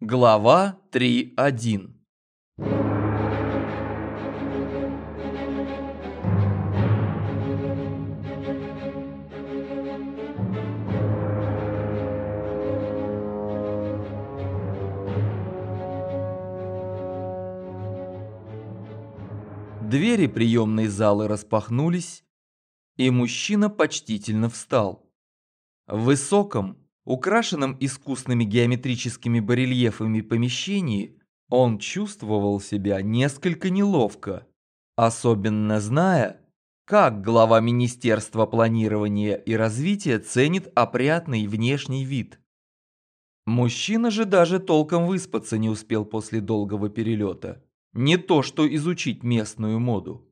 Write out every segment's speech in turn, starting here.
Глава 3.1 Двери приемной залы распахнулись, и мужчина почтительно встал. В высоком, украшенном искусными геометрическими барельефами помещении, он чувствовал себя несколько неловко, особенно зная, как глава Министерства планирования и развития ценит опрятный внешний вид. Мужчина же даже толком выспаться не успел после долгого перелета. Не то что изучить местную моду.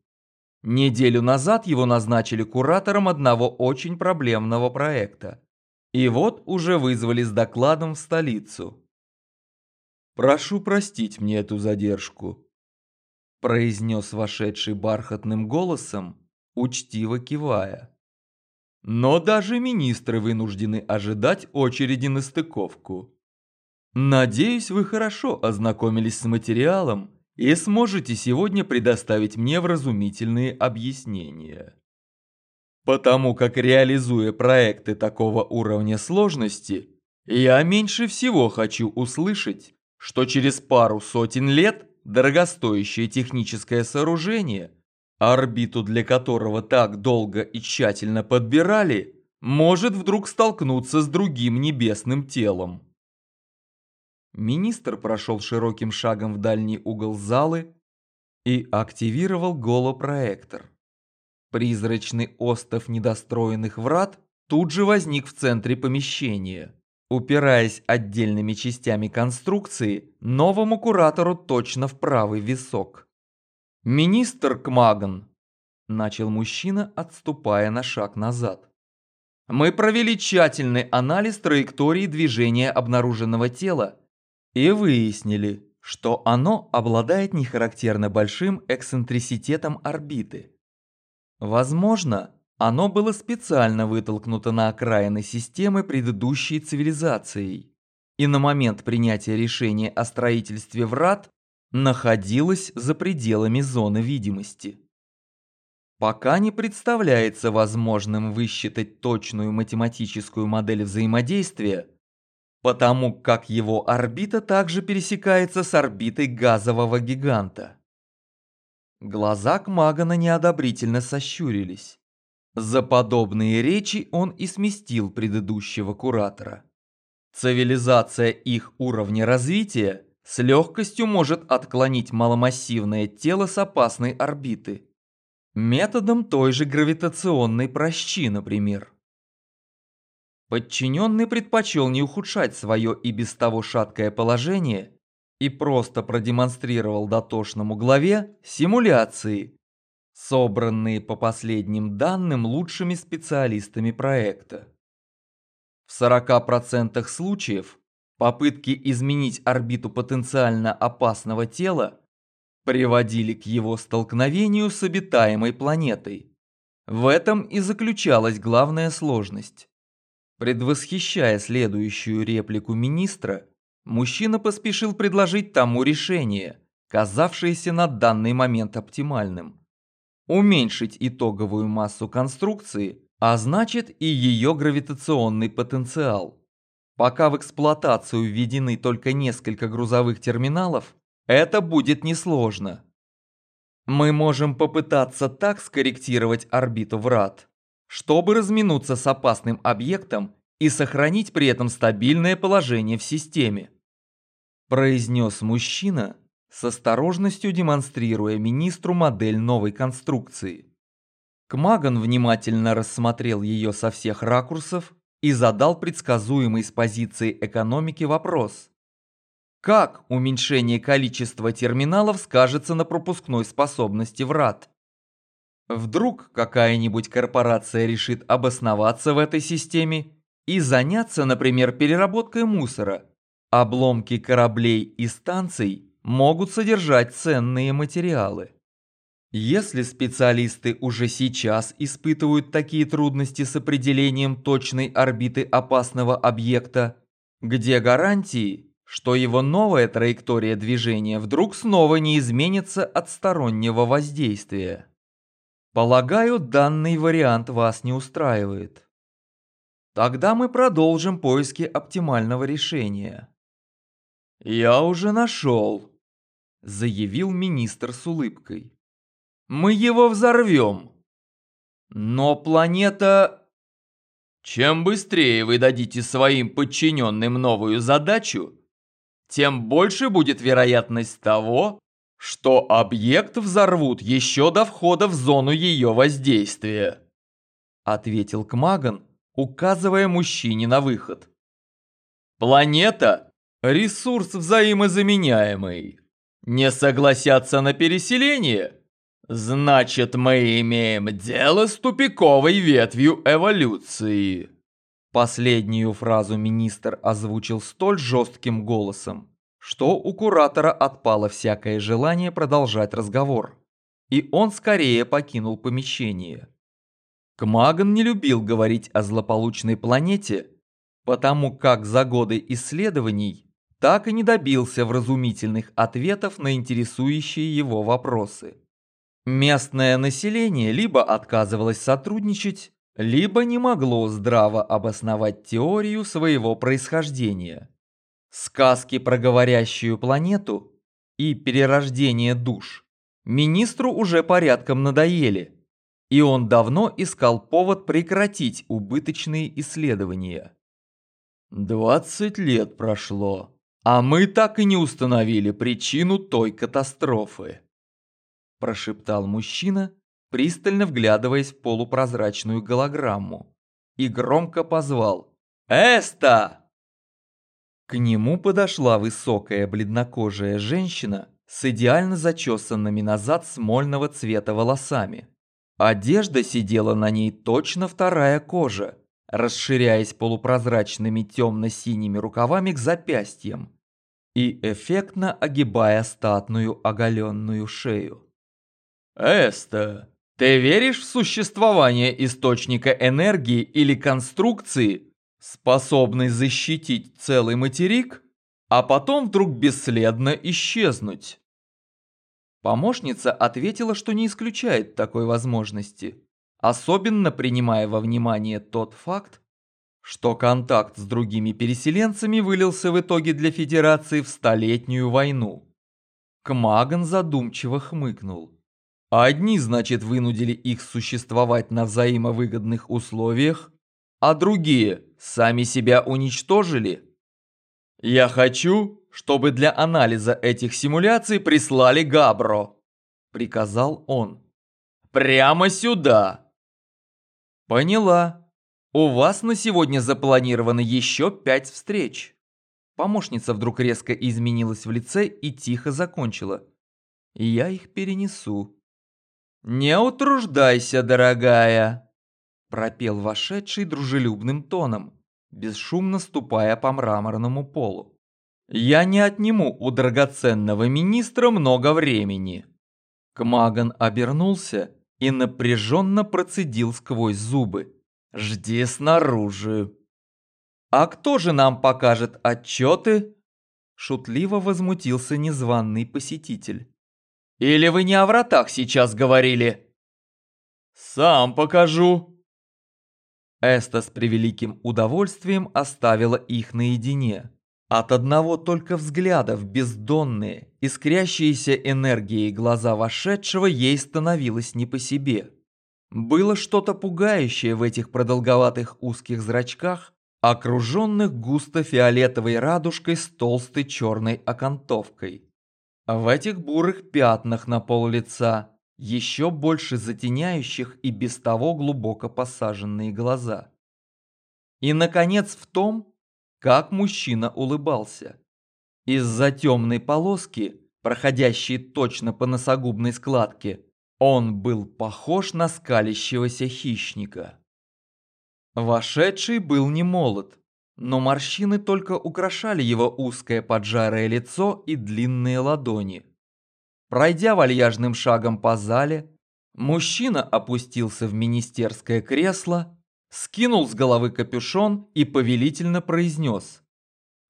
Неделю назад его назначили куратором одного очень проблемного проекта. И вот уже вызвали с докладом в столицу. «Прошу простить мне эту задержку», – произнес вошедший бархатным голосом, учтиво кивая. «Но даже министры вынуждены ожидать очереди на стыковку. Надеюсь, вы хорошо ознакомились с материалом и сможете сегодня предоставить мне вразумительные объяснения. Потому как реализуя проекты такого уровня сложности, я меньше всего хочу услышать, что через пару сотен лет дорогостоящее техническое сооружение, орбиту для которого так долго и тщательно подбирали, может вдруг столкнуться с другим небесным телом. Министр прошел широким шагом в дальний угол залы и активировал голопроектор. Призрачный остов недостроенных врат тут же возник в центре помещения. Упираясь отдельными частями конструкции, новому куратору точно в правый висок. «Министр Кмаган», – начал мужчина, отступая на шаг назад. «Мы провели тщательный анализ траектории движения обнаруженного тела и выяснили, что оно обладает нехарактерно большим эксцентриситетом орбиты. Возможно, оно было специально вытолкнуто на окраины системы предыдущей цивилизацией и на момент принятия решения о строительстве врат находилось за пределами зоны видимости. Пока не представляется возможным высчитать точную математическую модель взаимодействия потому как его орбита также пересекается с орбитой газового гиганта. Глаза Кмагана неодобрительно сощурились. За подобные речи он и сместил предыдущего куратора. Цивилизация их уровня развития с легкостью может отклонить маломассивное тело с опасной орбиты. Методом той же гравитационной прощи, например. Подчиненный предпочел не ухудшать свое и без того шаткое положение и просто продемонстрировал дотошному главе симуляции, собранные по последним данным лучшими специалистами проекта. В 40% случаев попытки изменить орбиту потенциально опасного тела приводили к его столкновению с обитаемой планетой. В этом и заключалась главная сложность. Предвосхищая следующую реплику министра, мужчина поспешил предложить тому решение, казавшееся на данный момент оптимальным. Уменьшить итоговую массу конструкции, а значит и ее гравитационный потенциал. Пока в эксплуатацию введены только несколько грузовых терминалов, это будет несложно. Мы можем попытаться так скорректировать орбиту врат, чтобы разминуться с опасным объектом и сохранить при этом стабильное положение в системе. Произнес мужчина, с осторожностью демонстрируя министру модель новой конструкции. Кмаган внимательно рассмотрел ее со всех ракурсов и задал предсказуемый с позиции экономики вопрос. Как уменьшение количества терминалов скажется на пропускной способности врат? Вдруг какая-нибудь корпорация решит обосноваться в этой системе и заняться, например, переработкой мусора. Обломки кораблей и станций могут содержать ценные материалы. Если специалисты уже сейчас испытывают такие трудности с определением точной орбиты опасного объекта, где гарантии, что его новая траектория движения вдруг снова не изменится от стороннего воздействия. Полагаю, данный вариант вас не устраивает. Тогда мы продолжим поиски оптимального решения. Я уже нашел, заявил министр с улыбкой. Мы его взорвем. Но планета... Чем быстрее вы дадите своим подчиненным новую задачу, тем больше будет вероятность того, что объект взорвут еще до входа в зону ее воздействия», ответил Кмаган, указывая мужчине на выход. «Планета – ресурс взаимозаменяемый. Не согласятся на переселение? Значит, мы имеем дело с тупиковой ветвью эволюции». Последнюю фразу министр озвучил столь жестким голосом, что у куратора отпало всякое желание продолжать разговор, и он скорее покинул помещение. Кмаган не любил говорить о злополучной планете, потому как за годы исследований так и не добился вразумительных ответов на интересующие его вопросы. Местное население либо отказывалось сотрудничать, либо не могло здраво обосновать теорию своего происхождения. Сказки про говорящую планету и перерождение душ министру уже порядком надоели, и он давно искал повод прекратить убыточные исследования. «Двадцать лет прошло, а мы так и не установили причину той катастрофы», прошептал мужчина, пристально вглядываясь в полупрозрачную голограмму, и громко позвал «Эста!». К нему подошла высокая бледнокожая женщина с идеально зачесанными назад смольного цвета волосами. Одежда сидела на ней точно вторая кожа, расширяясь полупрозрачными темно-синими рукавами к запястьям и эффектно огибая статную оголенную шею. «Эста, ты веришь в существование источника энергии или конструкции, способной защитить целый материк, а потом вдруг бесследно исчезнуть? Помощница ответила, что не исключает такой возможности, особенно принимая во внимание тот факт, что контакт с другими переселенцами вылился в итоге для Федерации в Столетнюю войну. Кмаган задумчиво хмыкнул. Одни, значит, вынудили их существовать на взаимовыгодных условиях, а другие сами себя уничтожили. Я хочу, чтобы для анализа этих симуляций прислали Габро, приказал он. Прямо сюда. Поняла. У вас на сегодня запланировано еще пять встреч. Помощница вдруг резко изменилась в лице и тихо закончила. Я их перенесу. «Не утруждайся, дорогая!» пропел вошедший дружелюбным тоном, бесшумно ступая по мраморному полу. «Я не отниму у драгоценного министра много времени!» Кмаган обернулся и напряженно процедил сквозь зубы. «Жди снаружи!» «А кто же нам покажет отчеты?» Шутливо возмутился незваный посетитель. Или вы не о вратах сейчас говорили?» «Сам покажу». Эста с превеликим удовольствием оставила их наедине. От одного только взгляда в бездонные, искрящиеся энергией глаза вошедшего ей становилось не по себе. Было что-то пугающее в этих продолговатых узких зрачках, окруженных густо фиолетовой радужкой с толстой черной окантовкой. В этих бурых пятнах на пол лица, еще больше затеняющих и без того глубоко посаженные глаза. И, наконец, в том, как мужчина улыбался. Из-за темной полоски, проходящей точно по носогубной складке, он был похож на скалящегося хищника. Вошедший был не молод, но морщины только украшали его узкое поджарое лицо и длинные ладони. Пройдя вальяжным шагом по зале, мужчина опустился в министерское кресло, скинул с головы капюшон и повелительно произнес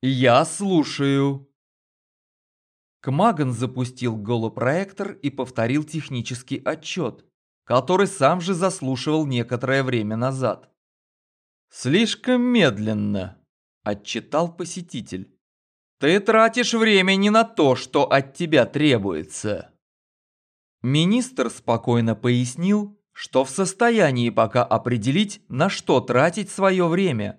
Я слушаю. Кмаган запустил голопроектор и повторил технический отчет, который сам же заслушивал некоторое время назад. «Слишком медленно», – отчитал посетитель. «Ты тратишь время не на то, что от тебя требуется». Министр спокойно пояснил, что в состоянии пока определить, на что тратить свое время,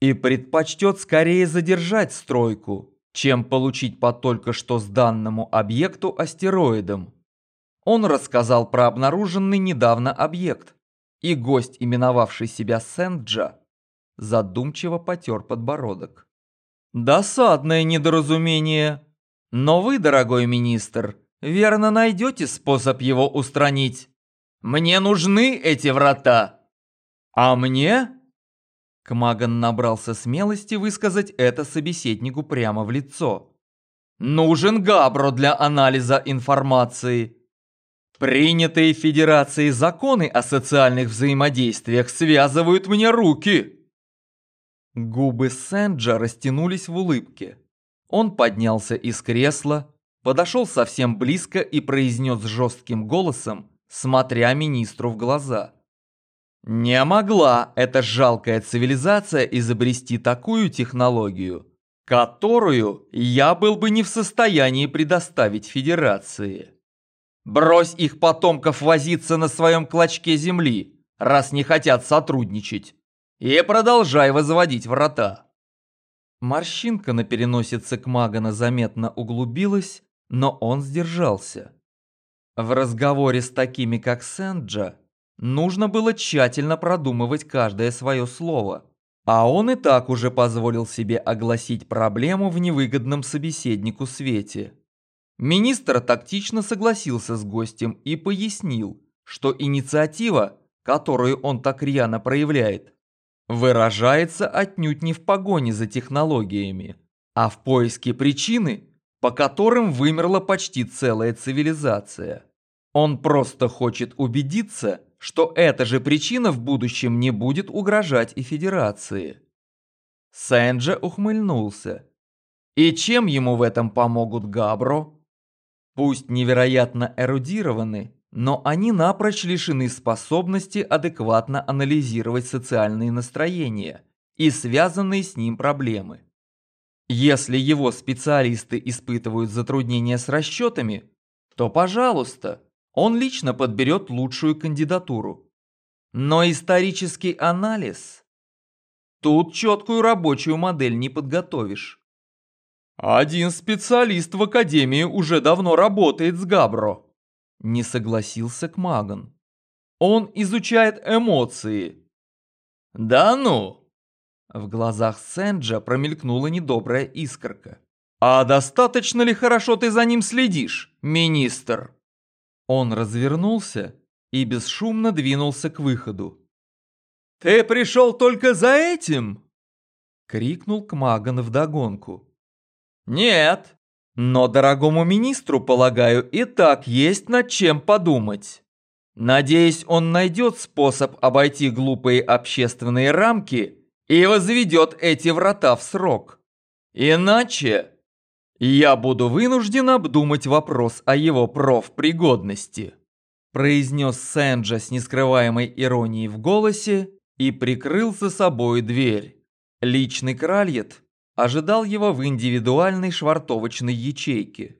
и предпочтет скорее задержать стройку, чем получить по только что сданному объекту астероидом. Он рассказал про обнаруженный недавно объект, и гость, именовавший себя Сэнджа, задумчиво потер подбородок. «Досадное недоразумение, но вы, дорогой министр, верно найдете способ его устранить. Мне нужны эти врата!» «А мне?» Кмаган набрался смелости высказать это собеседнику прямо в лицо. «Нужен Габро для анализа информации. Принятые Федерацией законы о социальных взаимодействиях связывают мне руки». Губы Сэнджа растянулись в улыбке. Он поднялся из кресла, подошел совсем близко и произнес жестким голосом, смотря министру в глаза. Не могла эта жалкая цивилизация изобрести такую технологию, которую я был бы не в состоянии предоставить Федерации. Брось их потомков возиться на своем клочке земли, раз не хотят сотрудничать, и продолжай возводить врата. Морщинка на переносице Кмагана заметно углубилась, но он сдержался. В разговоре с такими, как Сэнджа, Нужно было тщательно продумывать каждое свое слово. А он и так уже позволил себе огласить проблему в невыгодном собеседнику свете. Министр тактично согласился с гостем и пояснил, что инициатива, которую он так рьяно проявляет, выражается отнюдь не в погоне за технологиями, а в поиске причины, по которым вымерла почти целая цивилизация. Он просто хочет убедиться, что эта же причина в будущем не будет угрожать и Федерации. Сэнджа ухмыльнулся. И чем ему в этом помогут Габро? Пусть невероятно эрудированы, но они напрочь лишены способности адекватно анализировать социальные настроения и связанные с ним проблемы. Если его специалисты испытывают затруднения с расчетами, то пожалуйста, он лично подберет лучшую кандидатуру. Но исторический анализ... Тут четкую рабочую модель не подготовишь. Один специалист в Академии уже давно работает с Габро. Не согласился Кмаган. Он изучает эмоции. Да ну! В глазах Сэнджа промелькнула недобрая искорка. А достаточно ли хорошо ты за ним следишь, министр? Он развернулся и бесшумно двинулся к выходу. «Ты пришел только за этим?» — крикнул Кмаган вдогонку. «Нет, но дорогому министру, полагаю, и так есть над чем подумать. Надеюсь, он найдет способ обойти глупые общественные рамки и возведет эти врата в срок. Иначе я буду вынужден обдумать вопрос о его профпригодности», произнес Сэнджа с нескрываемой иронией в голосе и прикрыл за собой дверь. Личный кральет ожидал его в индивидуальной швартовочной ячейке.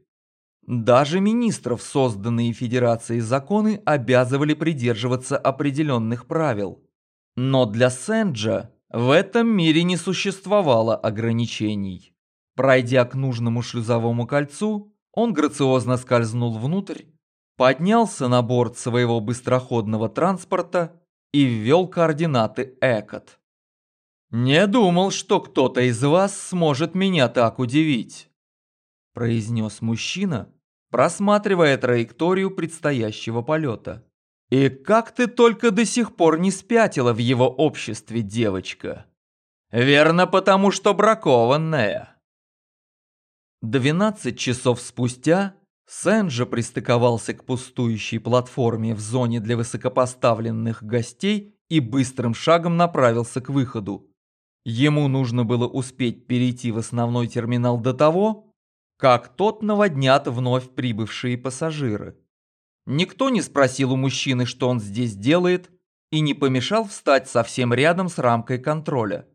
Даже министров, созданные Федерацией законы, обязывали придерживаться определенных правил. Но для Сэнджа в этом мире не существовало ограничений. Пройдя к нужному шлюзовому кольцу, он грациозно скользнул внутрь, поднялся на борт своего быстроходного транспорта и ввел координаты Экот. «Не думал, что кто-то из вас сможет меня так удивить», произнес мужчина, просматривая траекторию предстоящего полета. «И как ты только до сих пор не спятила в его обществе, девочка?» «Верно, потому что бракованная». 12 часов спустя Сэнджа пристыковался к пустующей платформе в зоне для высокопоставленных гостей и быстрым шагом направился к выходу. Ему нужно было успеть перейти в основной терминал до того, как тот наводнят вновь прибывшие пассажиры. Никто не спросил у мужчины, что он здесь делает, и не помешал встать совсем рядом с рамкой контроля.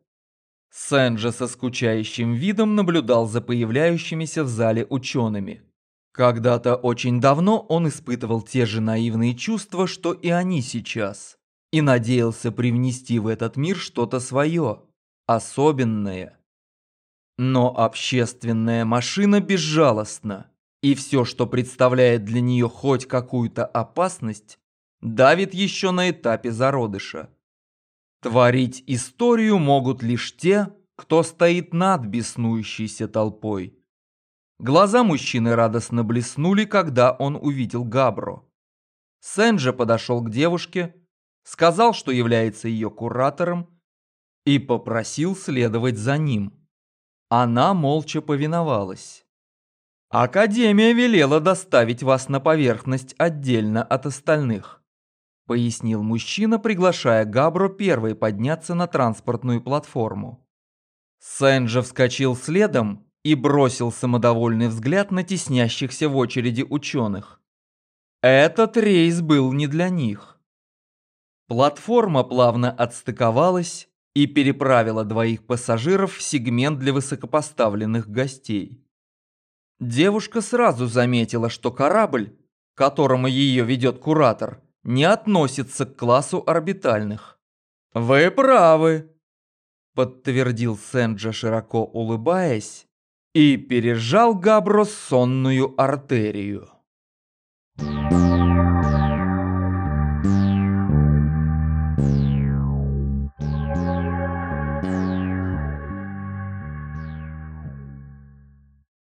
Сэнджа со скучающим видом наблюдал за появляющимися в зале учеными. Когда-то очень давно он испытывал те же наивные чувства, что и они сейчас, и надеялся привнести в этот мир что-то свое, особенное. Но общественная машина безжалостна, и все, что представляет для нее хоть какую-то опасность, давит еще на этапе зародыша. Творить историю могут лишь те, кто стоит над беснующейся толпой. Глаза мужчины радостно блеснули, когда он увидел Габро. Сэнджа подошел к девушке, сказал, что является ее куратором, и попросил следовать за ним. Она молча повиновалась. «Академия велела доставить вас на поверхность отдельно от остальных», пояснил мужчина, приглашая Габро первой подняться на транспортную платформу. Сэнджа вскочил следом и бросил самодовольный взгляд на теснящихся в очереди ученых. Этот рейс был не для них. Платформа плавно отстыковалась и переправила двоих пассажиров в сегмент для высокопоставленных гостей. Девушка сразу заметила, что корабль, которому ее ведет куратор, не относится к классу орбитальных. Вы правы, подтвердил Сэнджа, широко улыбаясь, и пережал Габро сонную артерию. Thank you.